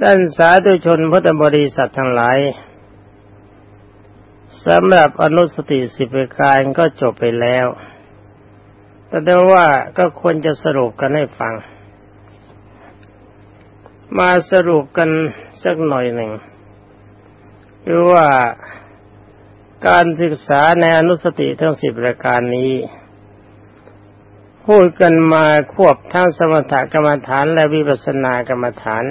ด้านสาธุชนพุทธบริษัททั้งหลายสำหรับอนุสติสิบประการก็จบไปแล้ว แต่ว่าก็ควรจะสรุปกันให้ฟัง มาสรุปกันสักหน่อยหนึ่งคือว่าการศึกษาในอนุสติทั้งสิบประการนี้ พูดกันมาควบทั้งสมถกรรมฐานและวิปัสสนากรรมฐาน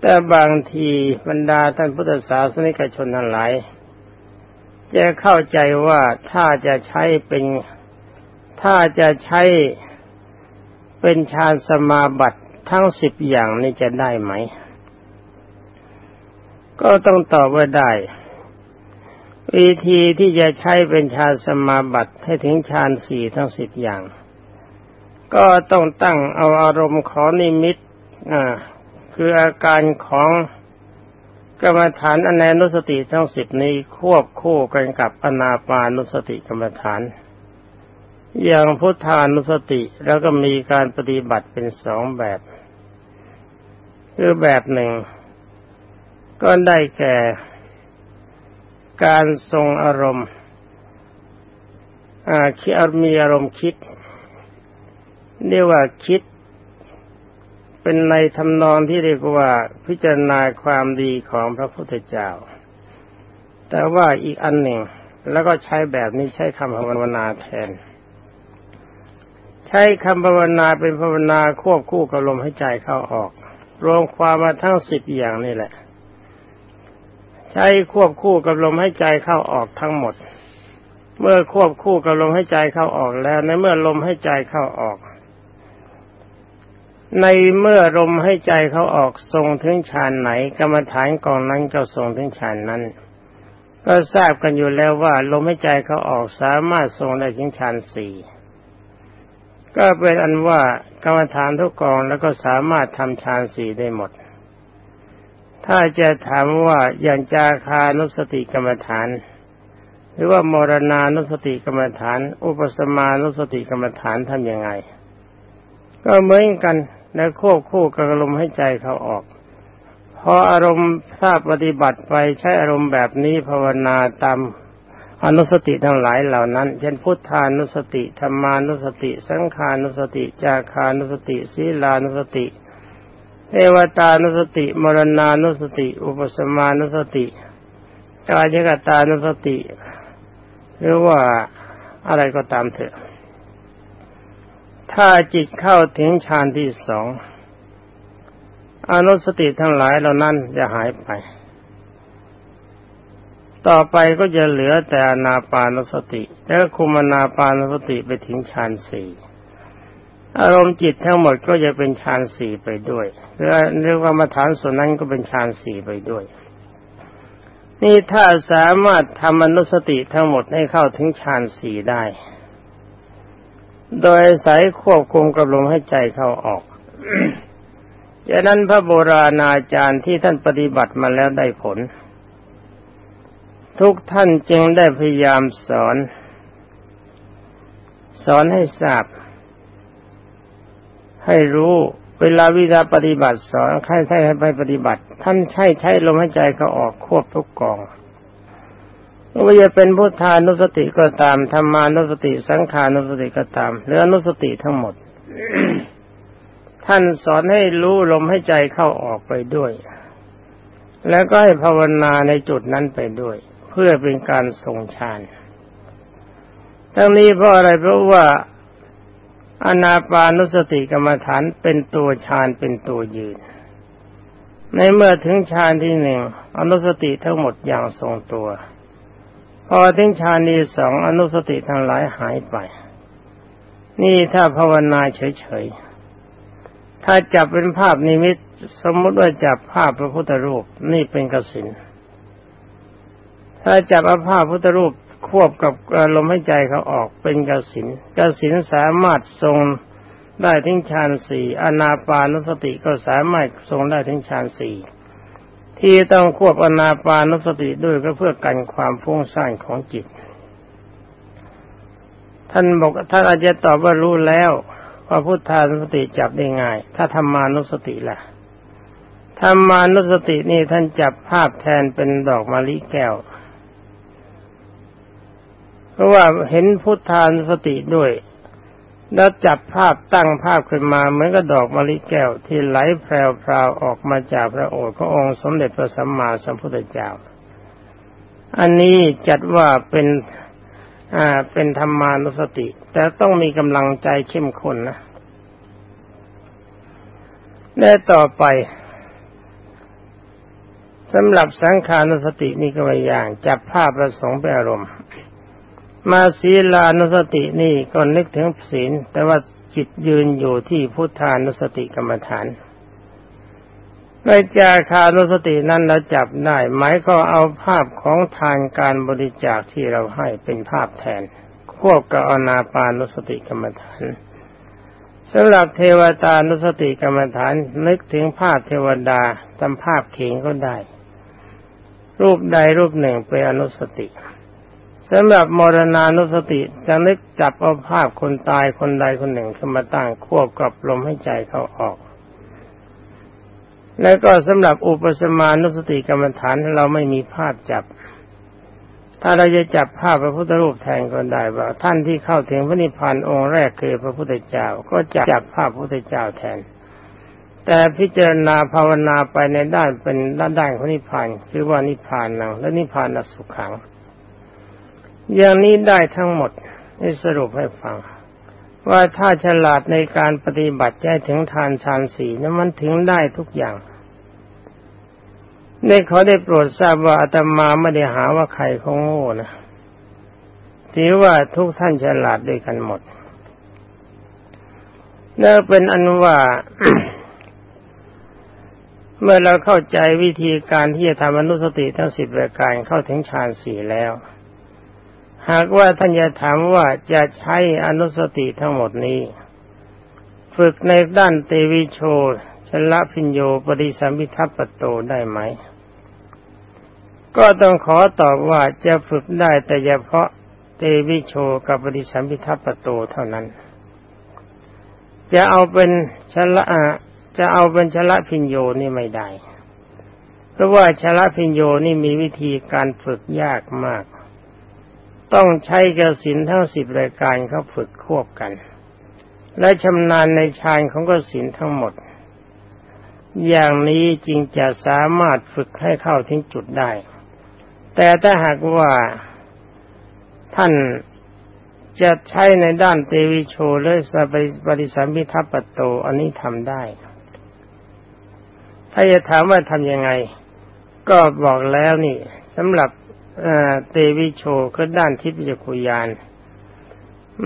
แต่บางทีบรรดาท่านพุทธศาสนิกชนทั้งหลายจะเข้าใจว่าถ้าจะใช้เป็นถ้าจะใช้เป็นฌานสมาบัติทั้งสิบอย่างนี้จะได้ไหม ก็ต้องตอบว่าได้ วิธีที่จะใช้เป็นฌานสมาบัติให้ถึงฌานสี่ทั้งสิบอย่าง ก็ต้องตั้งเอาอารมณ์ขอนิมิตอ่า คืออาการของกรรมฐานอนันุสติทั้งสิบนี้ควบคู่กันกับอนาปานุสติกรรมฐาน อย่างพุทธานุสติแล้วก็มีการปฏิบัติเป็นสองแบบ คือแบบหนึ่ง ก็ได้แก่การทรงอารมณ์อาคิดมีอารมณ์คิดเรียกว่าคิด เป็นในทำนองที่เรียกว่าพิจารณาความดีของพระพุทธเจ้า แต่ว่าอีกอันหนึ่งแล้วก็ใช้แบบนี้ใช้คำภาวนาแทน ใช้คำภาวนาเป็นภาวนาควบคู่กับลมหายใจเข้าออก รวมความมาทั้งสิบอย่างนี่แหละ ใช้ควบคู่กับลมหายใจเข้าออกทั้งหมด เมื่อควบคู่กับลมหายใจเข้าออกแล้วในเมื่อลมหายใจเข้าออก ในเมื่อลมให้ใจเขาออกทรงถึงฌานไหน กรรมฐานกองนั้นก็ทรงถึงฌานนั้น ก็ทราบกันอยู่แล้วว่า ลมให้ใจเขาออกสามารถทรงได้ถึงฌานสี่ก็เป็นอันว่ากรรมฐานทุกกองแล้วก็สามารถทำฌานสี่ได้หมด ถ้าจะถามว่าอย่างจาคานุสติกรรมฐาน หรือว่ามรณานุสติกรรมฐาน อุปสมานุสติกรรมฐานทำยังไง ก็เหมือนกันและควบคู่กับอารมณ์ให้ใจเขาออกพออารมณ์ทราบปฏิบัติไปใช้อารมณ์แบบนี้ภาวนาตามอนุสติทั้งหลายเหล่านั้น เช่นพุทธานุสติธรรมานุสติ สังขานุสติ จาคานุสติศีลานุสติเทวตานุสติ มรณานุสติ อุปสมานุสติกายกตานุสติ หรือว่าอะไรก็ตามเถอะ ถ้าจิตเข้าถึงฌานที่สองอนุสติทั้งหลายเหล่านั้นจะหายไป ต่อไปก็จะเหลือแต่อนาปานสติ แล้วคุมนาปานสติไปถึงฌานสี่อารมณ์จิตทั้งหมดก็จะเป็นฌานสี่ไปด้วยหรือเรียกว่ามาฐานส่วนนั้นก็เป็นฌานสี่ไปด้วย นี่ถ้าสามารถทำอนุสติทั้งหมดให้เข้าถึงฌานสี่ได้ โดยสายควบคุมกับลมให้ใจเข้าออกดังนั้นพระโบราณอาจารย์ที่ท่านปฏิบัติมาแล้วได้ผล ทุกท่านจึงได้พยายามสอน สอนให้ทราบ ให้รู้เวลาวิธีปฏิบัติสอนใครใช้ให้ไปปฏิบัติ ท่านใช้ใช้ลมหายใจเขาออกควบทุกกอง ว่าจะเป็นพุทธานุสติก็ตามธรรมานุสติสังขานุสติก็ตามหรืออนุสติทั้งหมด ท่านสอนให้รู้ลมให้ใจเข้าออกไปด้วย แล้วก็ให้ภาวนาในจุดนั้นไปด้วย เพื่อเป็นการทรงฌานทั้งนี้เพราะอะไรเพราะว่าอนาปานุสติกรรมฐานเป็นตัวฌานเป็นตัวยืน ในเมื่อถึงฌานที่หนึ่งอนุสติทั้งหมดอย่างทรงตัว พอถึงฌานีสองอนุสติทั้งหลายหายไป นี่ถ้าภาวนาเฉยๆ ถ้าจับเป็นภาพนิมิต สมมติว่าจับภาพพระพุทธรูปนี่เป็นกสินถ้าจับอาภาพพุทธรูปควบกับลมหายใจเขาออกเป็นกสินกสินสามารถทรงได้ถึงฌานสี่อนาปานุสติก็สามารถทรงได้ถึงฌานสี่ ที่ต้องควบอนาปานุสติด้วยก็เพื่อกันความฟุ้งซ่านของจิต ท่านบอกท่านอาจจะตอบว่ารู้แล้วว่าพุทธานุสติจับได้ง่าย ถ้าธรรมานุสติล่ะธรรมานุสตินี่ท่านจับภาพแทนเป็นดอกมะลิแก้ว เพราะว่าเห็นพุทธานุสติด้วย แล้วจับภาพตั้งภาพขึ้นมาเหมือนกับดอกมะลิแก้วที่ไหลแพรวๆออกมาจากพระโอษฐ์ขององค์สมเด็จพระสัมมาสัมพุทธเจ้า อันนี้จัดว่าเป็นอ่าเป็นธรรมานุสติ แต่ต้องมีกำลังใจเข้มข้นนะและต่อไปสำหรับสังขานุสตินี่ก็ไม่อย่างจับภาพประสงค์เป็นอารมณ์ มาศีลานุสตินี่ก็นึกถึงศีล แต่ว่าจิตยืนอยู่ที่พุทธานุสติกรรมฐานในจาคานุสตินั้นเราจับได้หมายก็เอาภาพของทานการบริจาคที่เราให้เป็นภาพแทน ควบกับอนาปานุสติกรรมฐานสำหรับเทวตานุสติกรรมฐานนึกถึงภาพเทวดาตามภาพเข่งก็ได้ รูปใดรูปหนึ่งเป็นอนุสติ สำหรับมรณานุสติจะนึกจับเอาภาพคนตายคนใดคนหนึ่งขึ้นมาตั้งควบกับลมให้ใจเขาออก แล้วก็สำหรับอุปสมานุสติกรรมฐานเราไม่มีภาพจับ ถ้าเราจะจับภาพพระพุทธรูปแทนก็ได้ว่า ท่านที่เข้าถึงพระนิพพานองค์แรกคือพระพุทธเจ้า ก็จะจับภาพพระพุทธเจ้าแทน แต่พิจารณาภาวนาไปในด้านเป็นด้านด้านของนิพพานคือว่านิพพานนังและนิพพานสุขขัง อย่างนี้ได้ทั้งหมดนี่สรุปให้ฟัง ว่าถ้าฉลาดในการปฏิบัติใจถึงทานฌานสีนั้นมันถึงได้ทุกอย่างได้เขาได้โปรดทราบว่าอาตมาไม่ได้หาว่าใครเขาโง่นะถือว่าทุกท่านฉลาดด้วยกันหมดนั่นเป็นอันว่าเมื่อเราเข้าใจวิธีการที่จะทำอนุสติทั้งสิบรายการเข้าถึงฌานสี่แล้ว หากว่าท่านจะถามว่าจะใช้อนุสติทั้งหมดนี้ ฝึกในด้านเตวิโชชละพิญโยปริสัมพิทัปปโตได้ไหม ก็ต้องขอตอบว่าจะฝึกได้แต่เฉพาะเตวิโชกับปริสัมพิทัปปโตเท่านั้น จะเอาเป็นชละจะเอาเป็นชละพิญโยนี่ไม่ได้ เพราะว่าชละพิญโยนี่มีวิธีการฝึกยากมาก ต้องใช้กสินทั้งสิบรายการเขาฝึกควบกัน และชำนาญในฌานของกสินทั้งหมด อย่างนี้จริงจะสามารถฝึกให้เข้าถึงจุดได้ แต่ถ้าหากว่าท่านจะใช้ในด้านเตวิโชและสปฏิสัมพิทัปโตอันนี้ทำได้ ถ้าจะถามว่าทำยังไง ก็บอกแล้วนี่สำหรับ เตวิโชคือด้านทิพยคุยาน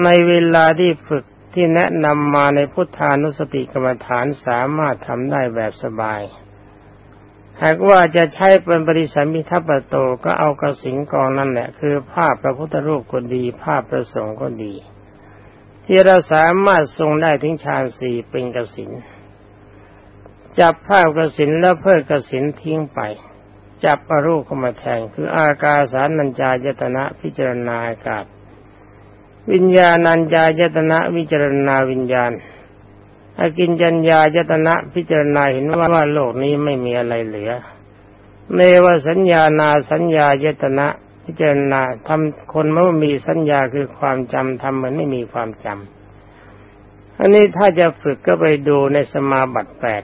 ในเวลาที่ฝึกที่แนะนำมาในพุทธานุสติกรรมฐานสามารถทำได้แบบสบาย หากว่าจะใช้เป็นปริสัมมิทัปโตก็เอากระสิงกองนั่นแหละ คือภาพพระพุทธรูปก็ดี ภาพพระสงฆ์ก็ดี ที่เราสามารถทรงได้ถึงฌานสี่เป็นกระสินจับภาพกระสินแล้วเพิกกระสินทิ้งไป จับอรูปเข้ามาแทง คืออากาสานัญจายตนะพิจารณาอากาศ วิญญาณัญญายตนะวิจารณาวิญญาณอากินจัญญายตนะพิจารณาเห็นว่าว่าโลกนี้ไม่มีอะไรเหลือเนวสัญญานาสัญญายตนะพิจารณาทำคนเมื่อมีสัญญาคือความจำทำเหมือนไม่มีความจำอันนี้ถ้าจะฝึกก็ไปดูในสมาบัติแปด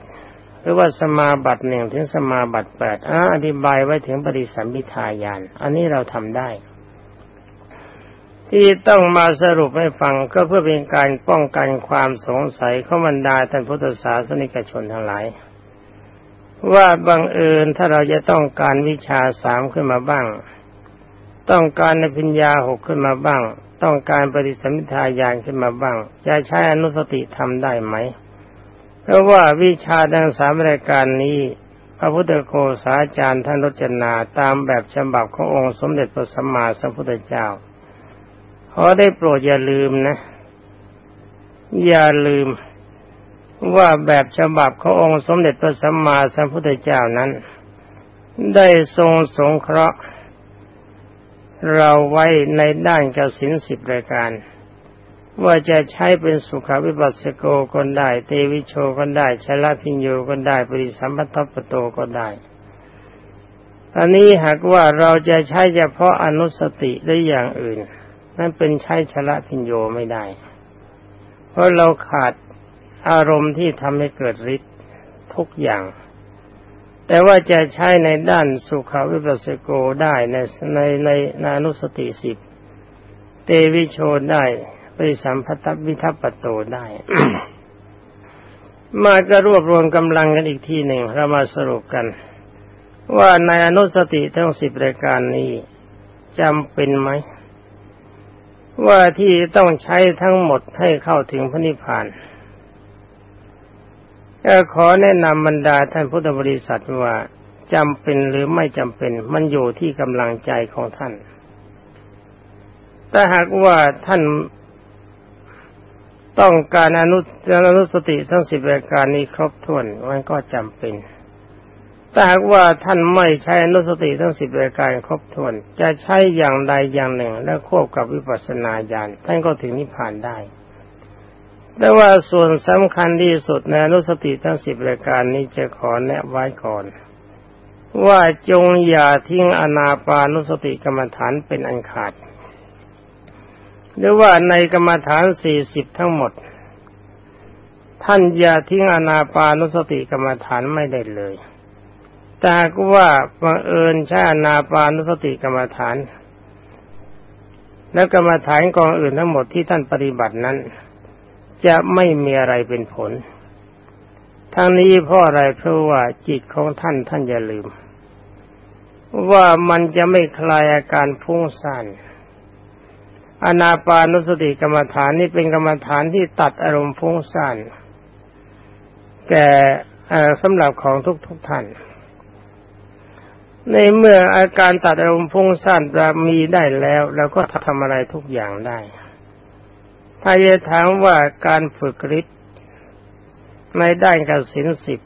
รือว่าสมาบัติหนึ่งถึงสมาบัติแปดอธิบายไว้ถึงปฏิสัมพิทายาน อันนี้เราทำได้ ที่ต้องมาสรุปให้ฟังก็เพื่อเป็นการป้องกันความสงสัยข้าบรรดาท่านพุทธศาสนิกชนทั้งหลาย ว่าบังเอิญถ้าเราจะต้องการวิชาสามขึ้นมาบ้าง ต้องการในปัญญาหกขึ้นมาบ้าง ต้องการปฏิสัมพิทายานขึ้นมาบ้าง จะใช้อนุสติทำได้ไหม เพราะว่าวิชาดังสามรายการนี้ พระพุทธโฆษาจารย์ท่านรจนาตามแบบฉบับขององค์สมเด็จพระสัมมาสัมพุทธเจ้าขอได้โปรดอย่าลืมนะ อย่าลืมว่าแบบฉบับขององค์สมเด็จพระสัมมาสัมพุทธเจ้านั้น ได้ทรงสงเคราะห์ เราไว้ในด้านกสินสิบรายการ ว่าจะใช้เป็นสุขวิปัสสโกก็ได้ เตวิโชก็ได้ชลพิญโยก็ได้ปริสัมพัทปโตก็ได้อันนี้หากว่าเราจะใช้เฉพาะอนุสติหรืออย่างอื่น นั่นเป็นใช้ชลพิญโยไม่ได้ เพราะเราขาดอารมณ์ที่ทำให้เกิดฤทธิ์ทุกอย่าง แต่ว่าจะใช้ในด้านสุขวิปัสสโกได้ในในในอนุสติสิบเตวิโชได้ ปสัมพัทวิทัปโตได้ มาก็รวบรวมกำลังกันอีกทีหนึ่งเรามาสรุปกัน ว่าในอนุสติทั้งสิบรายการนี้จำเป็นไหม ว่าที่ต้องใช้ทั้งหมดให้เข้าถึงพระนิพพานก็ขอแนะนำบรรดาท่านพุทธบริษัทว่าจำเป็นหรือไม่จำเป็น มันอยู่ที่กำลังใจของท่านถ้าหากว่าท่าน ต้องการอนุอนุสติทั้งสิบรายการนี้ครบถ้วนมันก็จำเป็นถ้าหากว่าท่านไม่ใช้อนุสติทั้งสิบรายการครบถ้วน จะใช้อย่างใดอย่างหนึ่ง แล้วควบกับวิปัสสนาญาณท่านก็ถึงนิพพานได้ แต่ว่าส่วนสำคัญที่สุดในอนุสติทั้งสิบรายการนี้จะขอแนะไว้ก่อน ว่าจงอย่าทิ้งอนาปานุสติกรรมฐานเป็นอันขาด หรือว่าในกรรมฐานสี่สิบทั้งหมด ท่านอย่าทิ้งอนาปานุสติกรรมฐานไม่ได้เลยแต่ก็ว่าบังเอิญใช้อนาปานุสติกรรมฐาน และกรรมฐานกองอื่นทั้งหมดที่ท่านปฏิบัตินั้น จะไม่มีอะไรเป็นผลทั้งนี้เพราะอะไรเพราะว่าจิตของท่านท่านอย่าลืม ว่ามันจะไม่คลายอาการพุ่งสั่น อนาปานุสติกรรมฐานนี่เป็นกรรมฐานที่ตัดอารมณ์ฟุ้งซ่านแก่สำหรับของทุกทุกท่าน ในเมื่ออาการตัดอารมณ์ฟุ้งซ่านจะมีได้แล้วเราก็ทำอะไรทุกอย่างได้ ถ้าจะถามว่าการฝึกฤทธิ์ในด้านกสินสิบ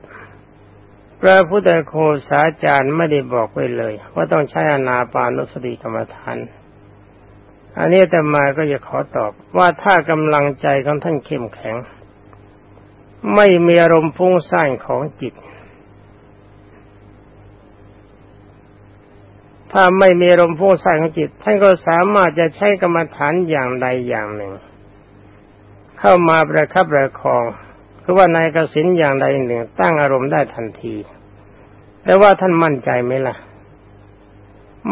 พระพุทธโคสาจารย์ไม่ได้บอกไว้เลย ว่าต้องใช้อนาปานุสติกรรมฐาน อันนี้แต่มาก็จะขอตอบว่าถ้ากำลังใจของท่านเข้มแข็ง ไม่มีอารมณ์ฟุ้งซ่านของจิต ถ้าไม่มีอารมณ์ฟุ้งซ่านของจิต ท่านก็สามารถจะใช้กรรมฐานอย่างใดอย่างหนึ่ง เข้ามาประคับประคองคือว่าในกสินอย่างใดหนึ่ง ตั้งอารมณ์ได้ทันที แต่ว่าท่านมั่นใจไหมล่ะ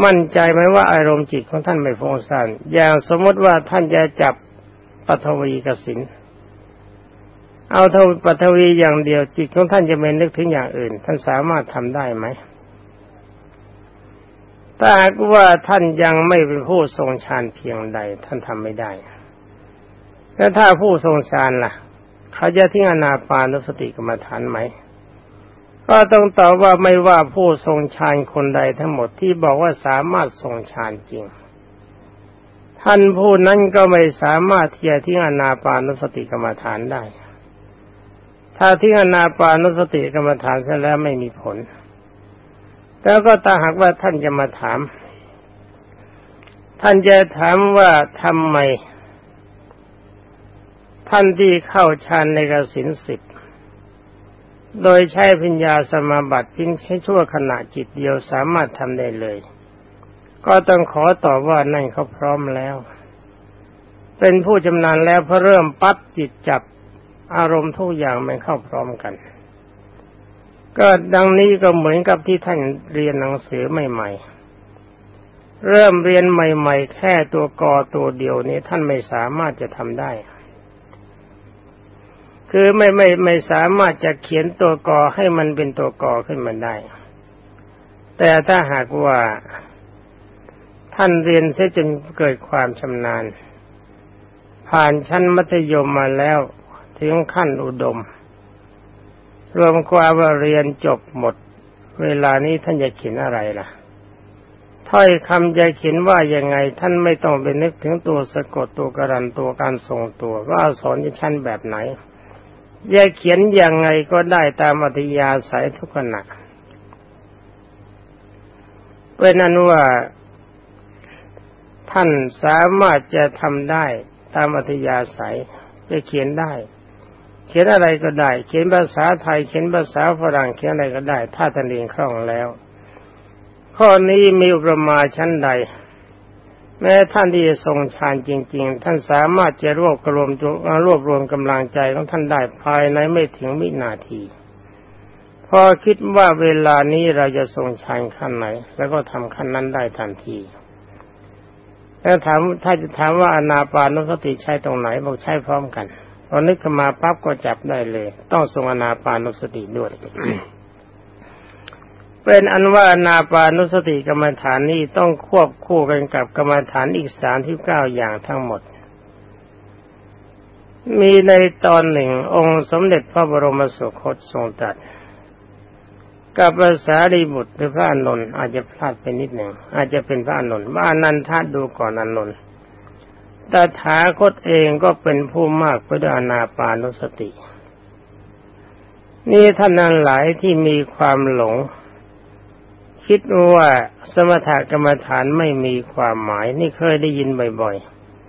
มั่นใจไหมว่าอารมณ์จิตของท่านไม่ฟุ้งซ่านอย่างสมมติว่าท่านจะจับปฐวีกสินเอาเท่าปฐวีอย่างเดียวจิตของท่านจะไม่นึกถึงอย่างอื่น ท่านสามารถทำได้ไหมถ้าหากว่าท่านยังไม่เป็นผู้ทรงฌานเพียงใด ท่านทำไม่ได้แล้วถ้าผู้ทรงฌานล่ะ เขาจะทิ้งอนาปานุสติกรรมฐานไหม ก็ต้องตอบว่าไม่ว่าผู้ทรงฌานคนใดทั้งหมดที่บอกว่าสามารถทรงฌานจริง ท่านผู้นั้นก็ไม่สามารถที่จะทิ้งอนาปานุสติกรรมฐานได้ ถ้าทิ้งอนาปานุสติกรรมฐานเสร็จแล้วไม่มีผล แล้วก็ตาหากว่าท่านจะมาถาม ท่านจะถามว่าทำไม ท่านที่เข้าฌานในกสินสิบ โดยใช้ปัญญาสมาบัติพิงแค่ชั่วขณะจิตเดียวสามารถทำได้เลย ก็ต้องขอตอบว่านั่นเขาพร้อมแล้ว เป็นผู้จำนานแล้วพอเริ่มปั๊บจิตจับอารมณ์ทุกอย่างมันเข้าพร้อมกัน ก็ดังนี้ก็เหมือนกับที่ท่านเรียนหนังสือใหม่ๆ เริ่มเรียนใหม่ ๆ แค่ตัวกอตัวเดียวนี้ท่านไม่สามารถจะทำได้ คือไม่ไม่ไม่สามารถจะเขียนตัวกอให้มันเป็นตัวกอขึ้นมาได้ แต่ถ้าหากว่าท่านเรียนเสียจนเกิดความชำนาญ ผ่านชั้นมัธยมมาแล้วถึงขั้นอุดม รวมความว่าเรียนจบหมด เวลานี้ท่านจะเขียนอะไรล่ะถ้อยคำจะเขียนว่ายังไง ท่านไม่ต้องไปนึกถึงตัวสะกดตัวกรันตัวการทรงตัวว่าสอนจะชั้นแบบไหน จะเขียนยังไงก็ได้ตามอัธยาศัยทุกขณะเป็นนั้นว่าท่านสามารถจะทำได้ตามอัธยาศัยจะเขียนได้ เขียนอะไรก็ได้ เขียนภาษาไทย เขียนภาษาฝรั่ง เขียนอะไรก็ได้ ถ้าท่านเรียนคล่องแล้ว ข้อนี้มีอุปมาชั้นใด แม้ท่านที่จะทรงฌานจริง ๆ ท่านสามารถจะรวบรวมรวบรวมกำลังใจของท่านได้ภายในไม่ถึงวินาที พอคิดว่าเวลานี้เราจะทรงฌานขั้นไหน แล้วก็ทำขั้นนั้นได้ทันทีแล้วถามถ้าจะถามว่าอนาปานุสติใช้ตรงไหนบอกใช้พร้อมกันพอนึกขึ้นมาปั๊บก็จับได้เลย ต้องทรงอนาปานุสติด้วย เป็นอันว่านาปานุสติกรรมฐานนี้ต้องควบคู่กันกับกรรมฐานอีกสามที่เก้าอย่างทั้งหมด มีในตอนหนึ่งองค์สมเด็จพระบรมสุคตทรงตรัสกับภาษาดีบุตรหรือพระอนุนอาจจะพลาดไปนิดหนึ่งอาจจะเป็นพระอนุนว่านันทาดูก่อนอนุนแต่ถาคตเองก็เป็นผู้มากไปด้วยอนาปานุสติ นี่ท่านนั้นหลายที่มีความหลง คิดว่าสมถกรรมฐานไม่มีความหมาย นี่เคยได้ยินบ่อย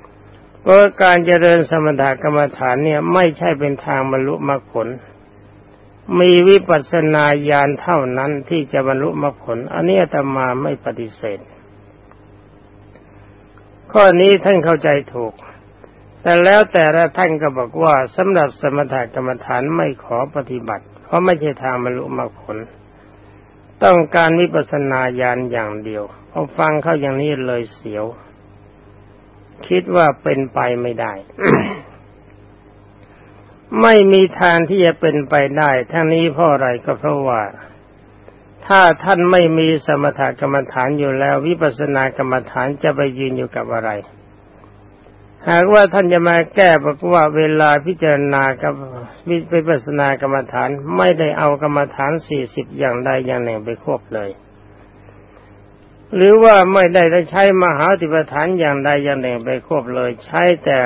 ๆเพราะการเจริญสมถกรรมฐานเนี่ยไม่ใช่เป็นทางบรรลุมรรคผล มีวิปัสสนาญาณเท่านั้นที่จะบรรลุมรรคผล อันนี้อาตมาไม่ปฏิเสธ ข้อนี้ท่านเข้าใจถูก แต่แล้วแต่ละท่านก็บอกว่าสำหรับสมถกรรมฐานไม่ขอปฏิบัติ เพราะไม่ใช่ทางบรรลุมรรคผล ต้องการวิปัสนาญาณอย่างเดียวพอฟังเข้าอย่างนี้เลยเสียว คิดว่าเป็นไปไม่ได้ ไม่มีทางที่จะเป็นไปได้ทั้งนี้เพราะอะไรก็เพราะว่า ถ้าท่านไม่มีสมถกรรมฐานอยู่แล้ว วิปัสสนากรรมฐานจะไปยืนอยู่กับอะไร หากว่าท่านจะมาแก้บอกว่าเวลาพิจารณากับวิปัสสนากรรมฐานไม่ได้เอากรรมฐานสี่สิบอย่างใดอย่างหนึ่งไปควบเลย หรือว่าไม่ได้ใช้มหาติปฐานอย่างใดอย่างหนึ่งไปควบเลย ใช้แต่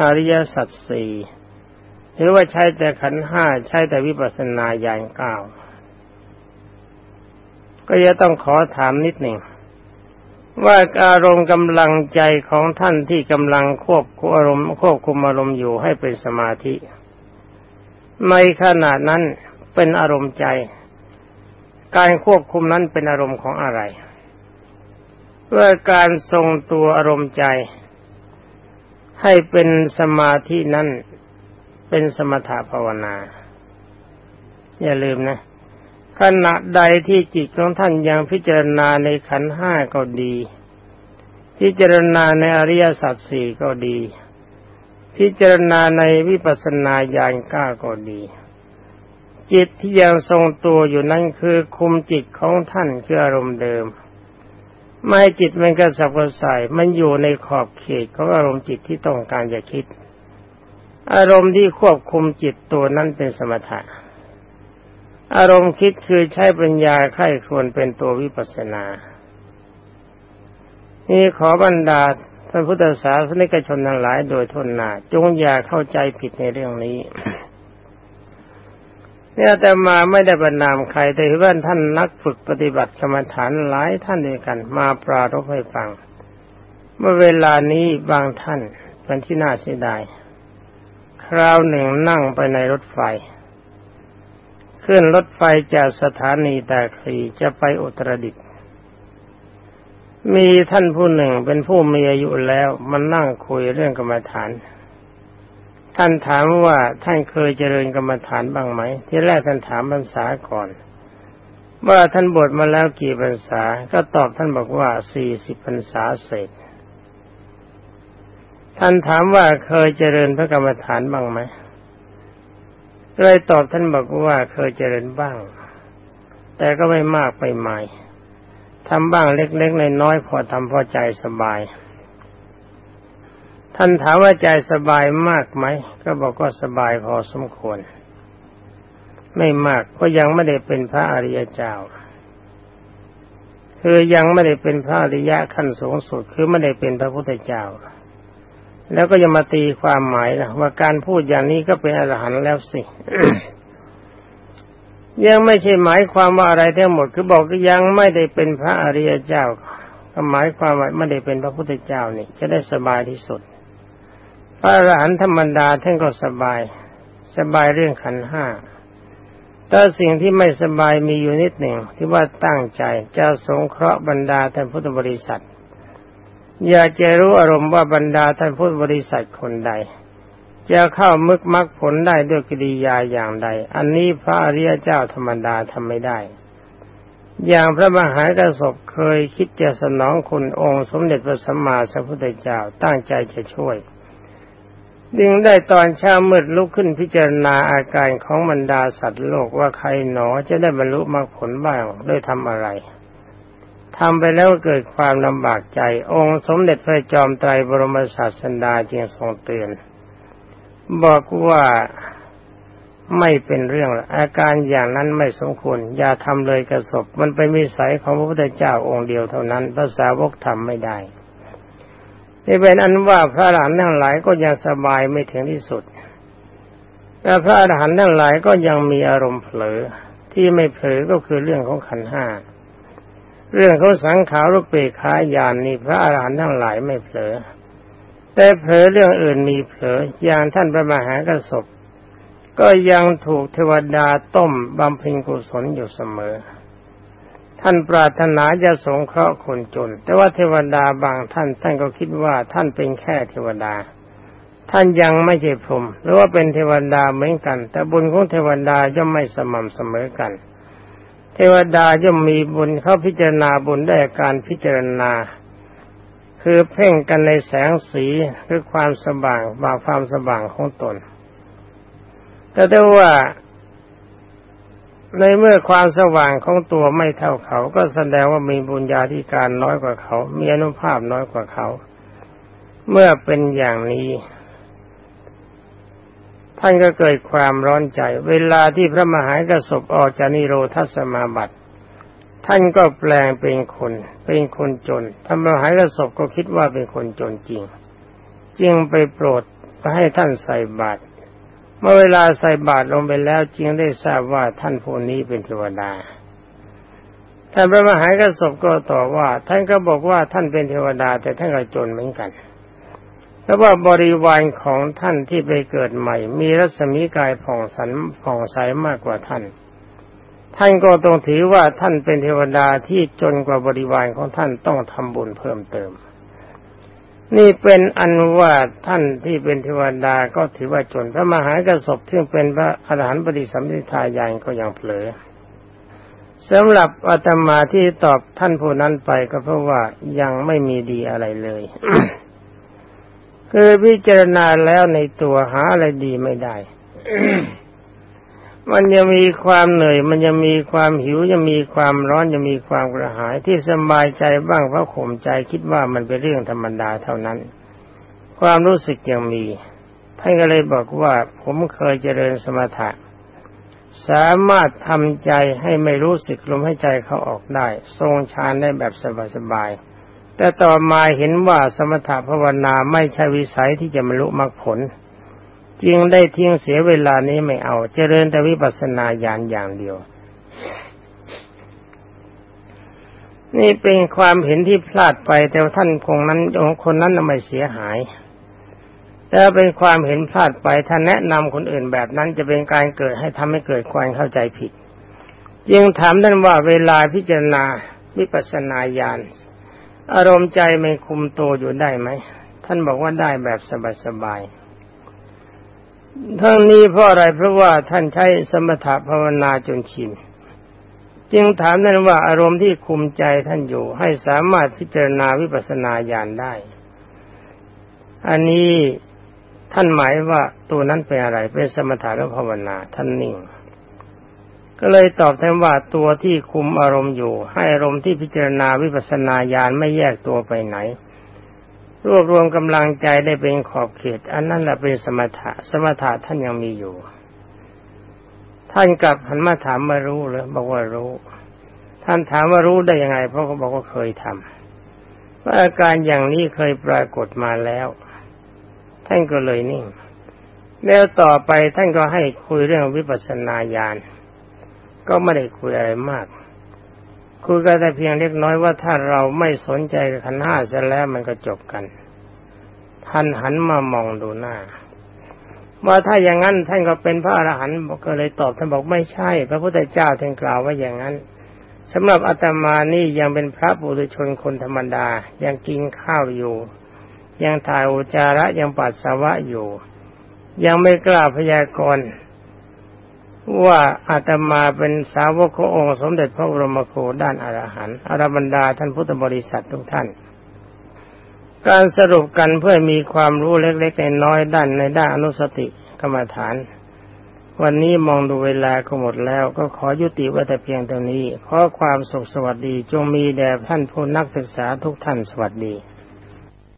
อริยสัจสี่หรือว่าใช้แต่ขันห้าใช้แต่วิปัสสนาญาณเก้าก็จะต้องขอถามนิดหนึ่ง ว่าอารมณ์กำลังใจของท่านที่กำลังควบคุมอารมณ์ควบคุมอารมณ์อยู่ให้เป็นสมาธิ ในขณะนั้นเป็นอารมณ์ใจ การควบคุมนั้นเป็นอารมณ์ของอะไรเพื่อการทรงตัวอารมณ์ใจ ให้เป็นสมาธินั้นเป็นสมถะภาวนา อย่าลืมนะ ขณะใดที่จิตของท่านยังพิจารณาในขันห้าก็ดี พิจารณาในอริยสัจสี่ก็ดี พิจารณาในวิปัสสนาญาณก้าก็ดี จิตที่ยังทรงตัวอยู่นั้นคือคุมจิตของท่านคืออารมณ์เดิม ไม่จิตมันกระสับกระส่ายมันอยู่ในขอบเขตของอารมณ์จิตที่ต้องการจะคิด อารมณ์ที่ควบคุมจิตตัวนั้นเป็นสมถะ อารมณ์คิดคือใช้ปัญญาไข้ควรเป็นตัววิปัสสนา นี่ขอบรรดาท่านพุทธศาสนิกชนทั้งหลายโดยทนหนาจงอย่าเข้าใจผิดในเรื่องนี้เนี่ยแต่มาไม่ได้บรรนามใครแต่ว่าท่านนักฝึกปฏิบัติกรรมฐานหลายท่านด้วยกัน มาปรารบให้ฟัง เมื่อเวลานี้บางท่านเป็นที่น่าเสียดาย คราวหนึ่งนั่งไปในรถไฟ ขึ้นรถไฟจากสถานีตาคลีจะไปอุตรดิตถ์มีท่านผู้หนึ่งเป็นผู้มีอายุแล้วมันนั่งคุยเรื่องกรรมฐาน ท่านถามว่าท่านเคยเจริญกรรมฐานบ้างไหม ที่แรกท่านถามพรรษาก่อน ว่าท่านบวชมาแล้วกี่พรรษา ก็ตอบท่านบอกว่าสี่สิบพรรษาเศษ ท่านถามว่าเคยเจริญพระกรรมฐานบ้างไหม เลยตอบท่านบอกว่าเคยเจริญบ้าง แต่ก็ไม่มากไปใหม่ทำบ้างเล็กๆในน้อยพอทำพอใจสบาย ท่านถามว่าใจสบายมากไหม ก็บอกก็สบายพอสมควร ไม่มากก็ยังไม่ได้เป็นพระอริยเจ้าคือยังไม่ได้เป็นพระอริยะขั้นสูงสุด คือไม่ได้เป็นพระพุทธเจ้า แล้วก็จะมาตีความหมายนะว่าการพูดอย่างนี้ก็เป็นอรหันต์แล้วสิยังไม่ใช่หมายความว่าอะไรทั้งหมดคือบอกก็ยังไม่ได้เป็นพระอริยเจ้าก็หมายความว่าไม่ได้เป็นพระพุทธเจ้านี่จะได้สบายที่สุด พระอรหันต์ธรรมดาท่านก็สบาย สบายเรื่องขันห้าแต่สิ่งที่ไม่สบายมีอยู่นิดหนึ่งที่ว่าตั้งใจจะสงเคราะห์บรรดาท่านพุทธบริษัท อยากจะรู้อารมณ์ว่าบรรดาท่านพุทธบริษัทคนใด จะเข้ามึกมักผลได้ด้วยกิริยาอย่างใด อันนี้พระอริยเจ้าธรรมดาทำไม่ได้ อย่างพระมหากระสบเคยคิดจะสนองคุณองค์สมเด็จพระสัมมาสัมพุทธเจ้าตั้งใจจะช่วยดึงได้ตอนเช้ามืดลุกขึ้นพิจารณาอาการของบรรดาสัตว์โลกว่าใครหนอจะได้บรรลุมรรคผลบ้างด้วยทำอะไร ทำไปแล้วเกิดความลำบากใจ องค์สมเด็จพระจอมไตรบรมศาสดาจึงทรงเตือน บอกว่าไม่เป็นเรื่อง อาการอย่างนั้นไม่สมควร อย่าทำเลยกระสบ มันเป็นวิสัยของพระพุทธเจ้าองค์เดียวเท่านั้นภาษาวกทำไม่ได้นี่เป็นอันว่าพระอรหันต์ทั้งหลายก็ยังสบายไม่ถึงที่สุดแต่พระอรหันต์ทั้งหลายก็ยังมีอารมณ์เผลอที่ไม่เผลอก็คือเรื่องของขันห้า เรื่องเของสังขารรูปเปกขายานนี่พระอรหันต์ทั้งหลายไม่เผลอ แต่เผลอเรื่องอื่นมีเผลออย่างท่านพระมหากระสบก็ยังถูกเทวดาต้มบำเพ็ญกุศลอยู่เสมอ ท่านปรารถนาจะสงเคราะห์คนจน แต่ว่าเทวดาบางท่านท่านก็คิดว่าท่านเป็นแค่เทวดา ท่านยังไม่ใช่พรหมหรือว่าเป็นเทวดาเหมือนกัน แต่บุญของเทวดาย่อมไม่สม่ำเสมอกัน เทวดาย่อมมีบุญเขาพิจารณาบุญได้การพิจารณา คือเพ่งกันในแสงสีหรือความสว่างบาความสว่างของตน แต่ได้ว่าในเมื่อความสว่างของตัวไม่เท่าเขาก็แสดงว่ามีบุญญาธิการน้อยกว่าเขา มีอนุภาพน้อยกว่าเขา เมื่อเป็นอย่างนี้ ท่านก็เกิดความร้อนใจ เวลาที่พระมหากระสบออกจากนิโรธสมาบัติท่านก็แปลงเป็นคน เป็นคนจนพระมหากระสบก็คิดว่าเป็นคนจนจริง จึงไปโปรดไปให้ท่านใส่บาตรเมื่อเวลาใส่บาตรลงไปแล้วจึงได้ทราบว่าท่านผู้นี้เป็นเทวดาท่านพระมหากระสบก็ตอบว่า ท่านก็บอกว่าท่านเป็นเทวดาแต่ท่านก็จนเหมือนกัน เพราะว่าบริวารของท่านที่ไปเกิดใหม่ มีรัศมีกายผ่องสันผ่องใสมากกว่าท่าน ท่านก็ต้องถือว่าท่านเป็นเทวดาที่จนกว่าบริวารของท่านต้องทำบุญเพิ่มเติม นี่เป็นอันว่าท่านที่เป็นเทวดาก็ถือว่าจนพระมหากระสบที่เป็นพระอรหันต์ปฏิสัมพิทายานก็ยังเผลอสำหรับอาตมาที่ตอบท่านผู้นั้นไปก็เพราะว่ายังไม่มีดีอะไรเลย คือพิจารณาแล้วในตัวหาอะไรดีไม่ได้ มันยังมีความเหนื่อย มันยังมีความหิวยังมีความร้อนยังมีความกระหายที่สบายใจบ้างเพราะข่มใจคิดว่ามันเป็นเรื่องธรรมดาเท่านั้น ความรู้สึกยังมีท่านก็เลยบอกว่าผมเคยเจริญสมถะ สามารถทำใจให้ไม่รู้สึกลมให้ใจเขาออกได้ ทรงฌานได้แบบสบายๆ แต่ต่อมาเห็นว่าสมถะภาวนาไม่ใช่วิสัยที่จะบรรลุมรรคผล จึงได้ทิ้งเสียเวลานี้ไม่เอาเจริญแต่วิปัสสนาญาณอย่างเดียว นี่เป็นความเห็นที่พลาดไปแต่ท่านคงนั้นองคนนั้นไม่เสียหายแต่เป็นความเห็นพลาดไปถ้าแนะนำคนอื่นแบบนั้นจะเป็นการเกิดให้ทำให้เกิดความเข้าใจผิดยิงถามท่านว่าเวลาพิจารณาวิปัสสนาญาณ อารมณ์ใจไม่คุมตัวอยู่ได้ไหม ท่านบอกว่าได้แบบสบายๆทั้งนี้เพราะอะไรเพราะว่าท่านใช้สมถะภาวนาจนชินจึงถามท่านว่าอารมณ์ที่คุมใจท่านอยู่ ให้สามารถพิจารณาวิปัสสนาญาณได้ อันนี้ท่านหมายว่าตัวนั้นเป็นอะไรเป็นสมถะหรือภาวนาท่านนิ่ง ก็เลยตอบแทนว่าตัวที่คุมอารมณ์อยู่ ให้อารมณ์ที่พิจารณาวิปัสสนาญาณไม่แยกตัวไปไหน รวบรวมกำลังใจได้เป็นขอบเขต อันนั้นแหละเป็นสมถะสมถะท่านยังมีอยู่ ท่านกลับหันมาถามมารู้หรือบอกว่ารู้ ท่านถามว่ารู้ได้ยังไง เพราะเขาบอกว่าเคยทำว่าอาการอย่างนี้เคยปรากฏมาแล้ว ท่านก็เลยนิ่ง แล้วต่อไปท่านก็ให้คุยเรื่องวิปัสสนาญาณ ก็ไม่ได้คุยอะไรมากคุยกันแต่เพียงเล็กน้อยว่าถ้าเราไม่สนใจกับขันห้าเสร็จแล้วมันก็จบกัน ท่านหันมามองดูหน้า ว่าถ้าอย่างนั้นท่านก็เป็นพระอรหันต์ก็เลยตอบท่านบอกไม่ใช่ พระพุทธเจ้าท่านกล่าวว่าอย่างนั้นสำหรับอาตมานี่ยังเป็นพระบุรุชนคนธรรมดา ยังกินข้าวอยู่ ยังถ่ายอุจาระยังปัสสาวะอยู่ ยังไม่กล้าพยากรณ์ ว่าอาตมาเป็นสาวกขององค์สมเด็จพระบรมโคด้านอรหันต์อรบรรดาท่านพุทธบริษัททุกท่าน การสรุปกันเพื่อมีความรู้เล็กๆน้อยๆด้านในด้านอนุสติกรรมฐาน วันนี้มองดูเวลาก็หมดแล้วก็ขอยุติไว้แต่เพียงเท่านี้ ขอความสุขสวัสดีจงมีแด่ท่านผู้นักศึกษาทุกท่านสวัสดี